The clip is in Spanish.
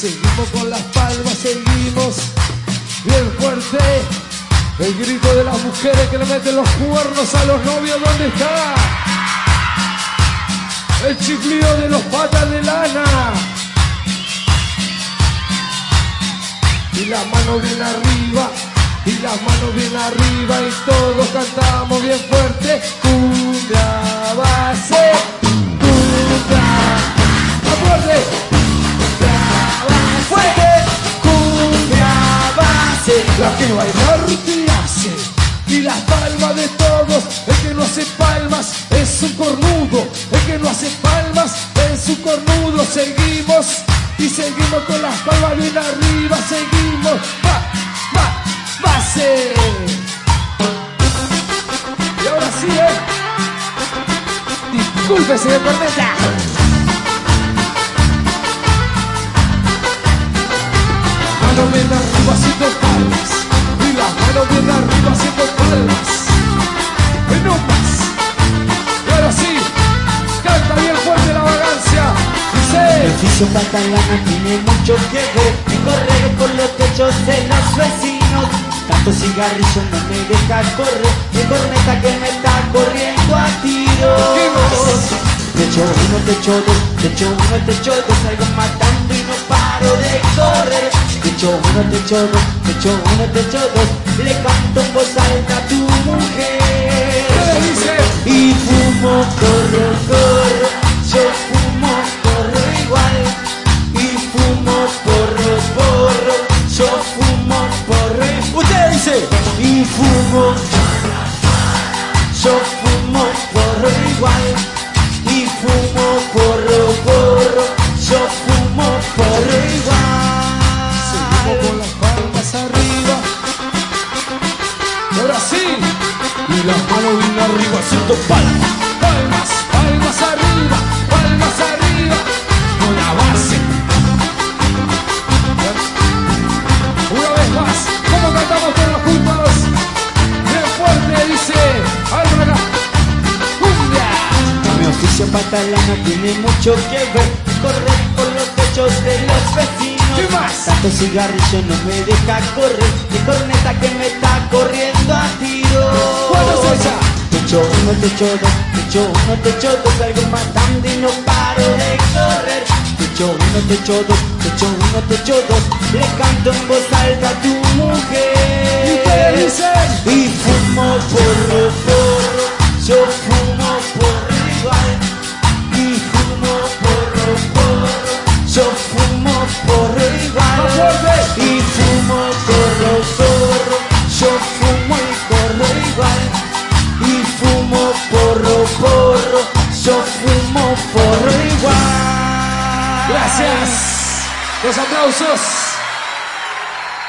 seguimos con las palmas, seguimos bien fuerte. El grito de las mujeres que le meten los cuernos a los novios, ¿dónde está? El chiflido de los patas de lana. Y las manos bien arriba, y las manos bien arriba, y todos cantamos bien fuerte. Cumbia que bailar te hace. Y las palmas de todos, el que no hace palmas es un cornudo, el que no hace palmas es un cornudo, seguimos y seguimos con las palmas bien arriba, seguimos, va, va, base. Y ahora sí, ¿eh? Disculpe, señor Corneta. Mano bien arriba haciendo palmas. Y manos bien arriba haciendo palmas. Y no más. Y ahora sí, canta bien fuerte la vagancia. El Dice. oficio catalana tiene mucho ver en correr por los techos de los vecinos. Tanto cigarrillo no me deja correr, el corneta que me está corriendo a tiros. Te echo uno, te echo dos, te echo uno, te echo dos, salgo matando y no paro de correr. Te echo uno, te echo dos, te echo uno, te echo dos, le canto en voz a tu mujer. Y ahora sí. Y las manos bien arriba haciendo palmas. Palmas, palmas arriba, palmas arriba. Con la base. Una vez más, ¿cómo cantamos todos juntos? Bien fuerte, dice Álvaro. Cumbia. Mi oficio catalana tiene mucho que ver Correr por los techos de los vecinos ¿Qué más? Tanto cigarrillo no me deja correr Mi corneta que me echo uno, te echo dos, te echo uno, te echo dos Salgo matando y no paro de correr Te echo uno, te echo dos, te echo uno, te echo dos Le canto en voz alta a tu ¿Y mujer qué dicen? y fumo porro, porro, yo fumo porro igual. Y fumo porro, porro, yo fumo porro igual. Y fumo porro, porro, yo fumo y corro igual. Gracias. Los aplausos.